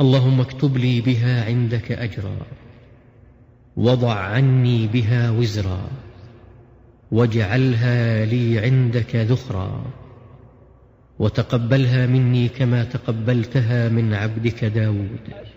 اللهم اكتب لي بها عندك أجرا وضع عني بها وزرا واجعلها لي عندك ذخرا وتقبلها مني كما تقبلتها من عبدك داود.